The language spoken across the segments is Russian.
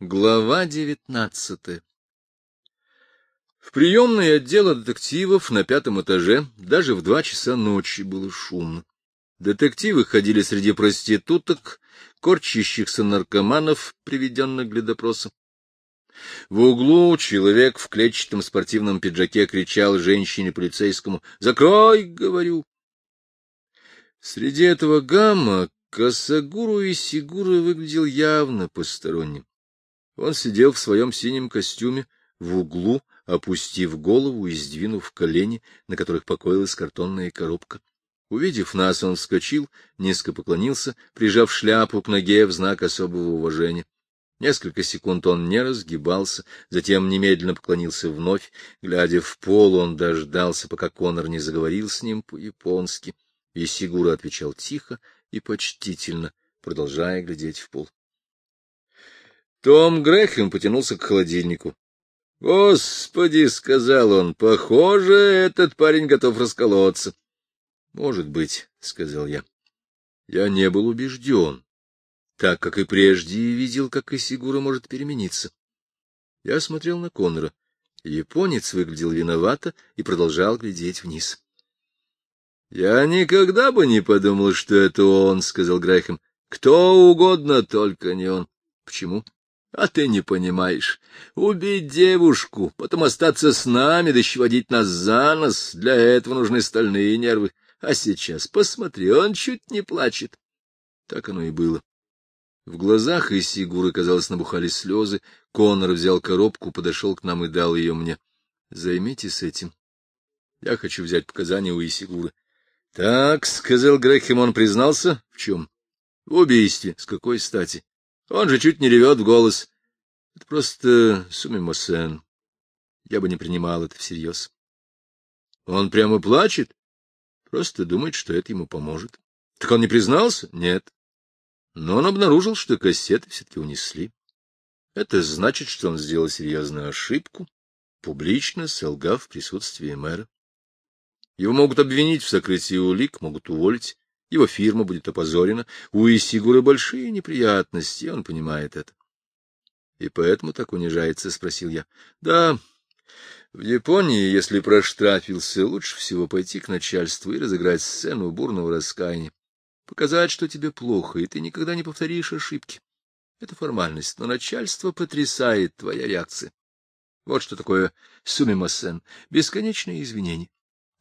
Глава девятнадцатая В приемной отдела детективов на пятом этаже даже в два часа ночи было шумно. Детективы ходили среди проституток, корчащихся наркоманов, приведенных для допроса. В углу человек в клетчатом спортивном пиджаке кричал женщине-полицейскому «Закрой!» — говорю. Среди этого гамма Косогуру и Сигура выглядел явно посторонним. Он сидел в своем синем костюме в углу, опустив голову и сдвинув колени, на которых покоилась картонная коробка. Увидев нас, он вскочил, низко поклонился, прижав шляпу к ноге в знак особого уважения. Несколько секунд он не разгибался, затем немедленно поклонился вновь. Глядя в пол, он дождался, пока Конор не заговорил с ним по-японски, и Сигура отвечал тихо и почтительно, продолжая глядеть в пол. Том Грэхэм потянулся к холодильнику. — Господи, — сказал он, — похоже, этот парень готов расколоться. — Может быть, — сказал я. Я не был убежден, так как и прежде видел, как Исигура может перемениться. Я смотрел на Коннора. Японец выглядел виновато и продолжал глядеть вниз. — Я никогда бы не подумал, что это он, — сказал Грэхэм. — Кто угодно, только не он. — Почему? А ты не понимаешь. Убить девушку, потом остаться с нами, да еще водить нас за нос, для этого нужны стальные нервы. А сейчас, посмотри, он чуть не плачет. Так оно и было. В глазах Исигуры, казалось, набухали слезы. Конор взял коробку, подошел к нам и дал ее мне. — Займитесь этим. Я хочу взять показания у Исигуры. — Так, — сказал Грэхэм, он признался. — В чем? — В убийстве. С какой стати? Он же чуть не ревет в голос. Это просто сумимосен. Я бы не принимал это всерьез. Он прямо плачет? Просто думает, что это ему поможет. Так он не признался? Нет. Но он обнаружил, что кассеты все-таки унесли. Это значит, что он сделал серьезную ошибку, публично солгав в присутствии мэра. Его могут обвинить в сокрытии улик, могут уволить его фирма будет опозорена, у Исигуры большие неприятности, он понимает это. — И поэтому так унижается? — спросил я. — Да. В Японии, если проштрафился, лучше всего пойти к начальству и разыграть сцену бурного раскаяния. Показать, что тебе плохо, и ты никогда не повторишь ошибки. Это формальность, но начальство потрясает твоя реакция. Вот что такое сумимасен — бесконечные извинения.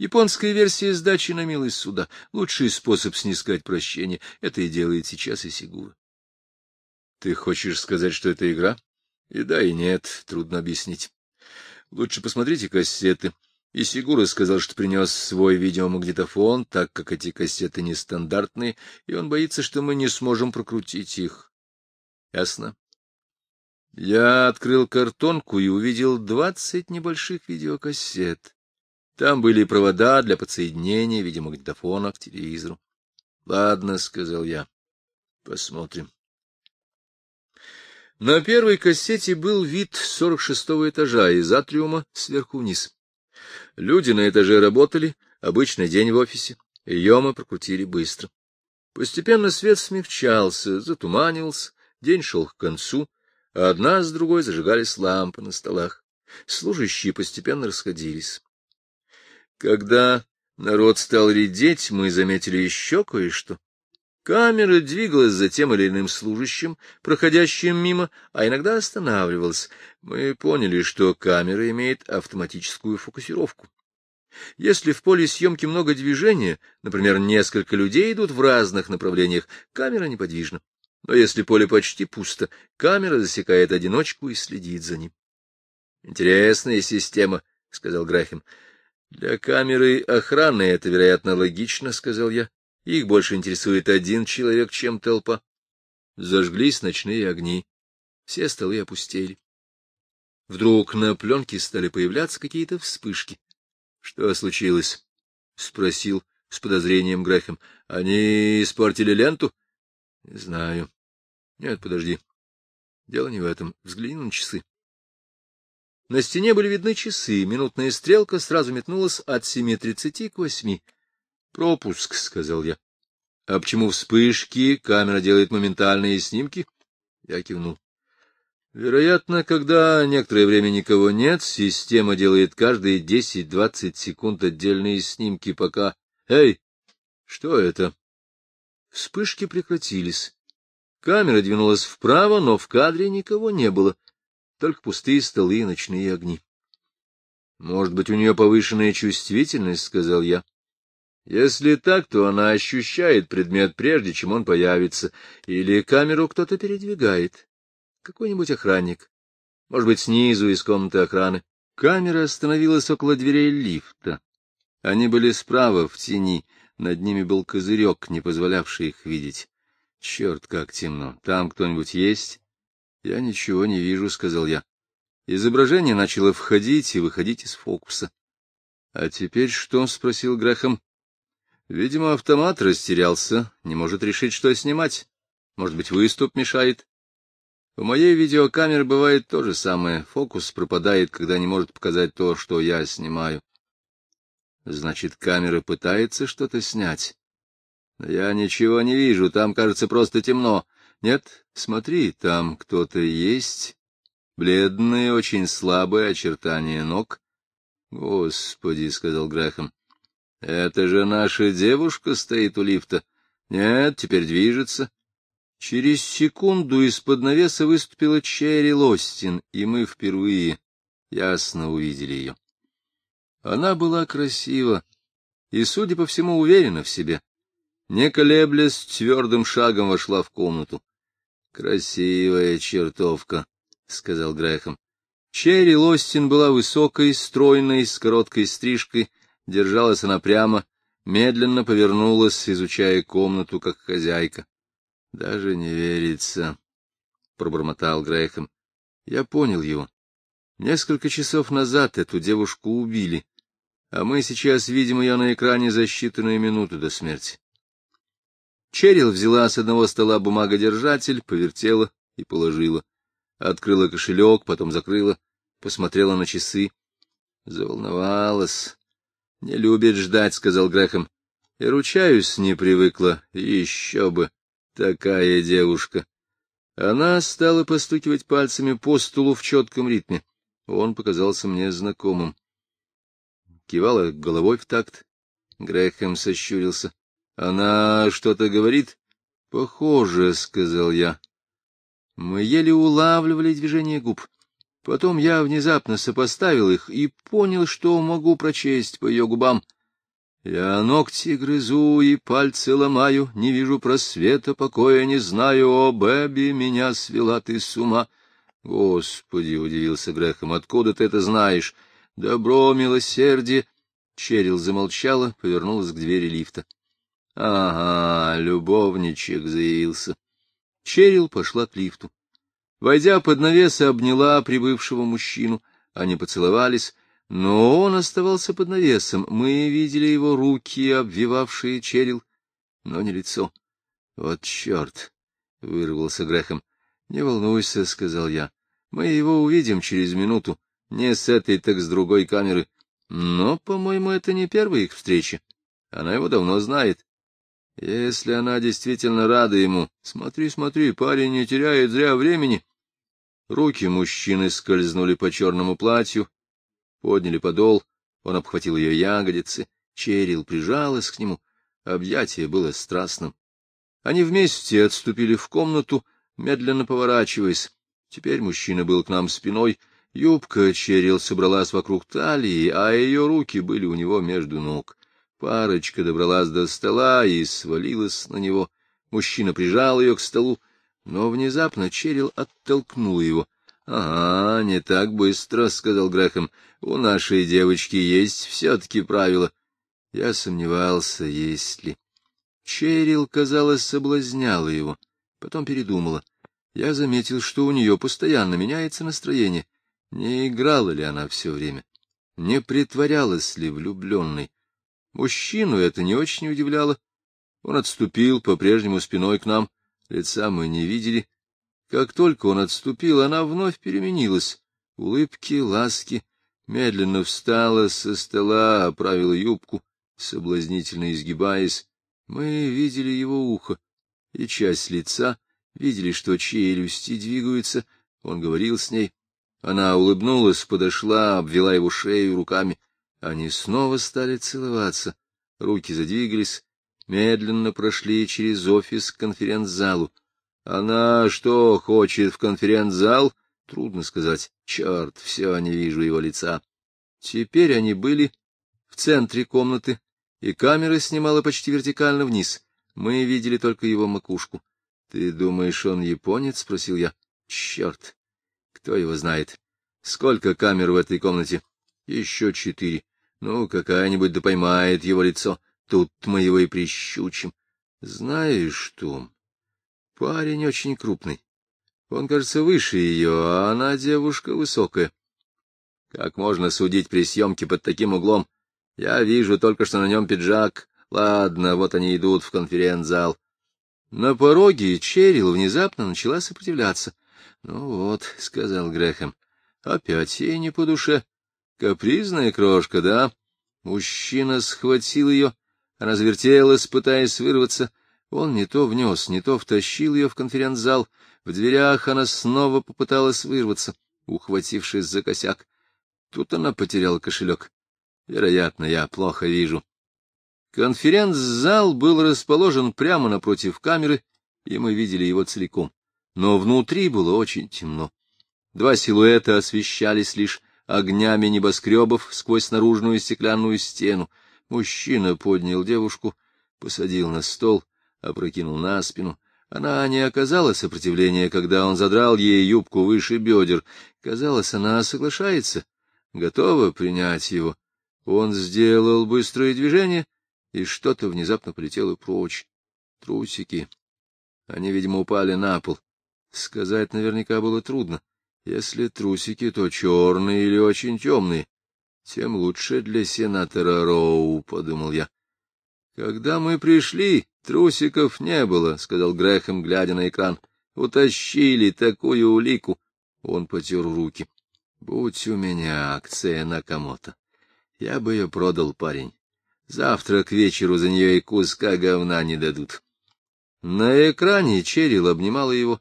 Японская версия сдачи на милость суда — лучший способ снискать прощение. Это и делает сейчас и. Ты хочешь сказать, что это игра? И да, и нет, трудно объяснить. Лучше посмотрите кассеты. И Сигура сказал, что принес свой видеомагнитофон, так как эти кассеты нестандартные, и он боится, что мы не сможем прокрутить их. Ясно? Я открыл картонку и увидел двадцать небольших видеокассет. Там были провода для подсоединения видимо, магнитофона к телевизору. — Ладно, — сказал я. — Посмотрим. На первой кассете был вид сорок шестого этажа из атриума сверху вниз. Люди на этаже работали, обычный день в офисе. Ее мы прокрутили быстро. Постепенно свет смягчался, затуманивался, день шел к концу, а одна с другой зажигались лампы на столах. Служащие постепенно расходились. Когда народ стал редеть, мы заметили еще кое-что. Камера двигалась за тем или иным служащим, проходящим мимо, а иногда останавливалась. Мы поняли, что камера имеет автоматическую фокусировку. Если в поле съемки много движения, например, несколько людей идут в разных направлениях, камера неподвижна. Но если поле почти пусто, камера засекает одиночку и следит за ним. — Интересная система, — сказал Графин. Для камеры охраны это, вероятно, логично, — сказал я. Их больше интересует один человек, чем толпа. Зажглись ночные огни. Все столы опустели. Вдруг на пленке стали появляться какие-то вспышки. — Что случилось? — спросил с подозрением Грэхэм. — Они испортили ленту? — Не знаю. — Нет, подожди. Дело не в этом. Взгляни на часы. На стене были видны часы, минутная стрелка сразу метнулась от семи тридцати к восьми. «Пропуск», — сказал я. «А почему вспышки камера делает моментальные снимки?» Я кивнул. Вероятно, когда некоторое время никого нет, система делает каждые 10-20 секунд отдельные снимки, пока... Эй, что это? Вспышки прекратились. Камера двинулась вправо, но в кадре никого не было, только пустые столы и ночные огни. — Может быть, у нее повышенная чувствительность, — сказал я. Если так, то она ощущает предмет прежде, чем он появится, или камеру кто-то передвигает. Какой-нибудь охранник. Может быть, снизу, из комнаты охраны. Камера остановилась около дверей лифта. Они были справа, в тени. Над ними был козырек, не позволявший их видеть. Черт, как темно. Там кто-нибудь есть? Я ничего не вижу, — сказал я. Изображение начало входить и выходить из фокуса. — А теперь что? — спросил Грехом. Видимо, автомат растерялся, не может решить, что снимать. Может быть, выступ мешает. У моей видеокамеры бывает то же самое. Фокус пропадает, когда не может показать то, что я снимаю. Значит, камера пытается что-то снять. Я ничего не вижу, там, кажется, просто темно. Нет, смотри, там кто-то есть. Бледные, очень слабые очертания ног. Господи, — сказал Грэхэм, это же наша девушка стоит у лифта. Нет, теперь движется. Через секунду из-под навеса выступила Черри Лостин, и мы впервые ясно увидели ее. Она была красива и, судя по всему, уверена в себе. Не колеблясь, твердым шагом вошла в комнату. — Красивая чертовка, — сказал Грэхэм. Черри Лостин была высокой, стройной, с короткой стрижкой, Держалась она прямо, медленно повернулась, изучая комнату, как хозяйка. — Даже не верится, — пробормотал Грейхэм. Я понял его. Несколько часов назад эту девушку убили, а мы сейчас видим ее на экране за считанные минуты до смерти. Черил взяла с одного стола бумагодержатель, повертела и положила. Открыла кошелек, потом закрыла, посмотрела на часы. Заволновалась. — Не любит ждать, — сказал Грехом. — И ручаюсь, не привыкла. Еще бы. Такая девушка. Она стала постукивать пальцами по стулу в четком ритме. Он показался мне знакомым. Кивала головой в такт. Грехом сощурился. — Она что-то говорит? — Похоже, — сказал я. Мы еле улавливали движение губ. Потом я внезапно сопоставил их и понял, что могу прочесть по ее губам. Я ногти грызу и пальцы ломаю, не вижу просвета, покоя не знаю, о, Бэби, меня свела ты с ума. Господи, — удивился Грехом, — откуда ты это знаешь? Добро, милосердие. Черил замолчала, повернулась к двери лифта. — Ага, любовничек заявился. Черил пошла к лифту. Войдя под навес, обняла прибывшего мужчину. Они поцеловались, но он оставался под навесом. Мы видели его руки, обвивавшие черил, но не лицо. — Вот черт! — вырвался Грехом. — Не волнуйся, — сказал я. — Мы его увидим через минуту. Не с этой, так с другой камеры. Но, по-моему, это не первая их встреча. Она его давно знает. Если она действительно рада ему... Смотри, смотри, парень не теряет зря времени. Руки мужчины скользнули по черному платью, подняли подол, он обхватил ее ягодицы, Черил прижалась к нему, объятие было страстным. Они вместе отступили в комнату, медленно поворачиваясь. Теперь мужчина был к нам спиной, юбка Черил собралась вокруг талии, а ее руки были у него между ног. Парочка добралась до стола и свалилась на него. Мужчина прижал ее к столу, но внезапно Черил оттолкнул его. — Ага, не так быстро, — сказал Грэхэм. — У нашей девочки есть все-таки правила. Я сомневался, есть ли. Черил, казалось, соблазняла его, потом передумала. Я заметил, что у нее постоянно меняется настроение. Не играла ли она все время? Не притворялась ли влюбленной? Мужчину это не очень удивляло. Он отступил по-прежнему спиной к нам — Лица мы не видели. Как только он отступил, она вновь переменилась. Улыбки, ласки. Медленно встала со стола, оправила юбку, соблазнительно изгибаясь. Мы видели его ухо и часть лица, видели, что челюсти двигаются. Он говорил с ней. Она улыбнулась, подошла, обвела его шею руками. Они снова стали целоваться. Руки задвигались, медленно прошли через офис к конференц-залу. Она что, хочет в конференц-зал? Трудно сказать. Черт, все, не вижу его лица. Теперь они были в центре комнаты, и камера снимала почти вертикально вниз. Мы видели только его макушку. — Ты думаешь, он японец? — спросил я. — Черт! Кто его знает? Сколько камер в этой комнате? — Еще четыре. Ну, какая-нибудь да поймает его лицо. Тут мы его и прищучим. Знаешь что? Парень очень крупный. Он, кажется, выше ее, а она девушка высокая. Как можно судить при съемке под таким углом? Я вижу только, что на нем пиджак. Ладно, вот они идут в конференц-зал. На пороге Черил внезапно начала сопротивляться. — Ну вот, — сказал Грехем, — опять ей не по душе. Капризная крошка, да? Мужчина схватил ее, она завертелась, пытаясь вырваться. Он не то внес, не то втащил ее в конференц-зал. В дверях она снова попыталась вырваться, ухватившись за косяк. Тут она потеряла кошелек. Вероятно, я плохо вижу. Конференц-зал был расположен прямо напротив камеры, и мы видели его целиком. Но внутри было очень темно. Два силуэта освещались лишь огнями небоскребов сквозь наружную стеклянную стену. Мужчина поднял девушку, посадил на стол, опрокинул на спину. Она не оказала сопротивления, когда он задрал ей юбку выше бедер. Казалось, она соглашается, готова принять его. Он сделал быстрое движение, и что-то внезапно полетело прочь. Трусики. Они, видимо, упали на пол. Сказать наверняка было трудно. Если трусики, то черные или очень темные. Тем лучше для сенатора Роу, — подумал я. — Когда мы пришли, трусиков не было, — сказал Грехом, глядя на экран. — Утащили такую улику. Он потер руки. — Будь у меня акция на кому-то. Я бы ее продал, парень. Завтра к вечеру за нее и куска говна не дадут. На экране Черил обнимала его,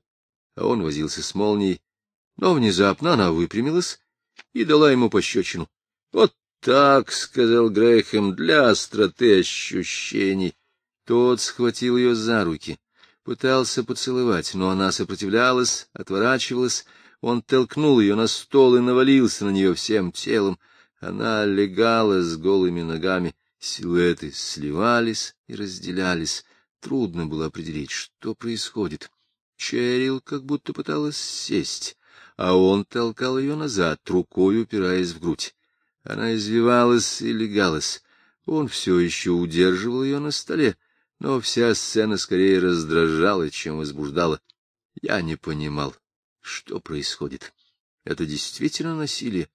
а он возился с молнией, но внезапно она выпрямилась и дала ему пощечину. — Вот так, — сказал Грэхэм, — для остроты ощущений. Тот схватил ее за руки, пытался поцеловать, но она сопротивлялась, отворачивалась. Он толкнул ее на стол и навалился на нее всем телом. Она легала с голыми ногами, силуэты сливались и разделялись. Трудно было определить, что происходит. Черил как будто пыталась сесть а он толкал ее назад, рукой упираясь в грудь. Она извивалась и легалась. Он все еще удерживал ее на столе, но вся сцена скорее раздражала, чем возбуждала. Я не понимал, что происходит. Это действительно насилие?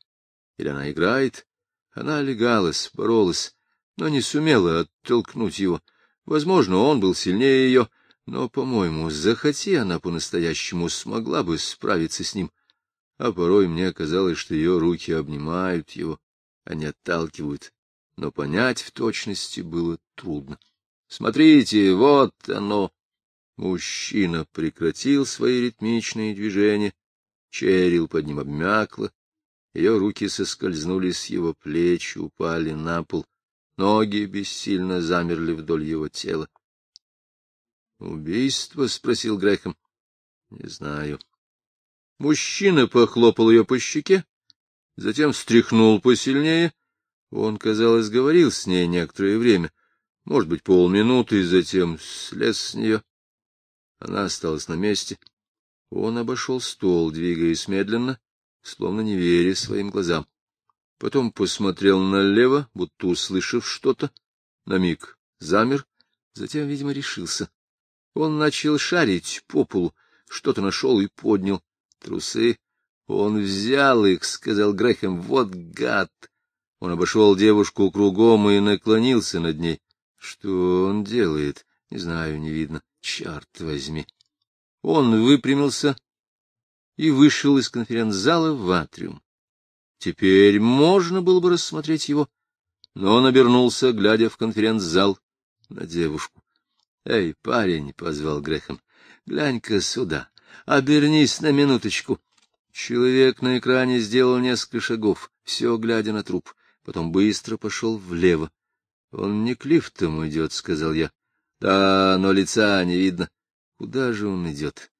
Или она играет? Она легалась, боролась, но не сумела оттолкнуть его. Возможно, он был сильнее ее, но, по-моему, захоти она по-настоящему, смогла бы справиться с ним а порой мне казалось, что ее руки обнимают его, а не отталкивают, но понять в точности было трудно. Смотрите, вот оно! Мужчина прекратил свои ритмичные движения, черил под ним обмякло, ее руки соскользнули с его плеч, упали на пол, ноги бессильно замерли вдоль его тела. — Убийство? — спросил Грехом. — Не знаю. Мужчина похлопал ее по щеке, затем встряхнул посильнее. Он, казалось, говорил с ней некоторое время, может быть, полминуты, и затем слез с нее. Она осталась на месте. Он обошел стол, двигаясь медленно, словно не веря своим глазам. Потом посмотрел налево, будто услышав что-то. На миг замер, затем, видимо, решился. Он начал шарить по полу, что-то нашел и поднял. Трусы. Он взял их, — сказал Грехем. Вот гад! Он обошел девушку кругом и наклонился над ней. Что он делает? Не знаю, не видно. Черт возьми! Он выпрямился и вышел из конференц-зала в атриум. Теперь можно было бы рассмотреть его, но он обернулся, глядя в конференц-зал на девушку. — Эй, парень, — позвал Грехом, — глянь-ка сюда. Обернись на минуточку. Человек на экране сделал несколько шагов, все глядя на труп, потом быстро пошел влево. — Он не к лифтам идет, — сказал я. — Да, но лица не видно. Куда же он идет?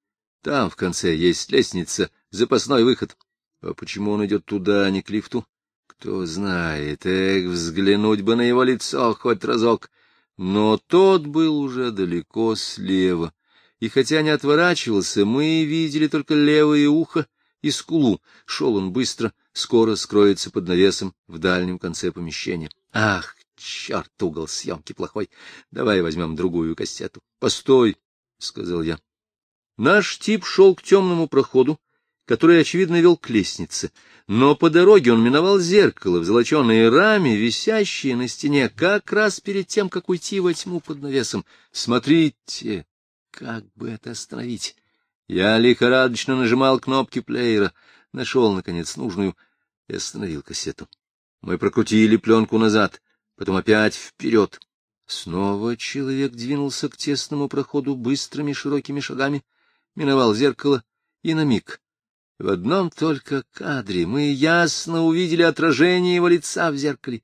Там в конце есть лестница, запасной выход. А почему он идет туда, а не к лифту? Кто знает, эх, взглянуть бы на его лицо хоть разок. Но тот был уже далеко слева, и хотя не отворачивался, мы видели только левое ухо и скулу. Шел он быстро, скоро скроется под навесом в дальнем конце помещения. Ах, черт, угол съемки плохой. Давай возьмем другую кассету. Постой, — сказал я. Наш тип шел к темному проходу, который, очевидно, вел к лестнице, но по дороге он миновал зеркало в золоченой раме, висящее на стене как раз перед тем, как уйти во тьму под навесом. Смотрите, как бы это остановить? Я лихорадочно нажимал кнопки плеера, нашел, наконец, нужную и остановил кассету. Мы прокрутили пленку назад, потом опять вперед. Снова человек двинулся к тесному проходу быстрыми широкими шагами, миновал зеркало и на миг. В одном только кадре мы ясно увидели отражение его лица в зеркале.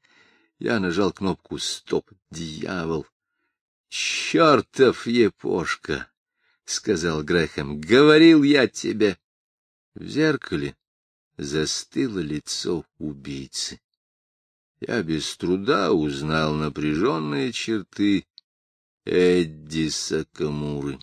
Я нажал кнопку «Стоп, дьявол!» «Чертов епошка!» — сказал Грэхэм, — говорил я тебе. В зеркале застыло лицо убийцы. Я без труда узнал напряженные черты Эдди Сакамуры.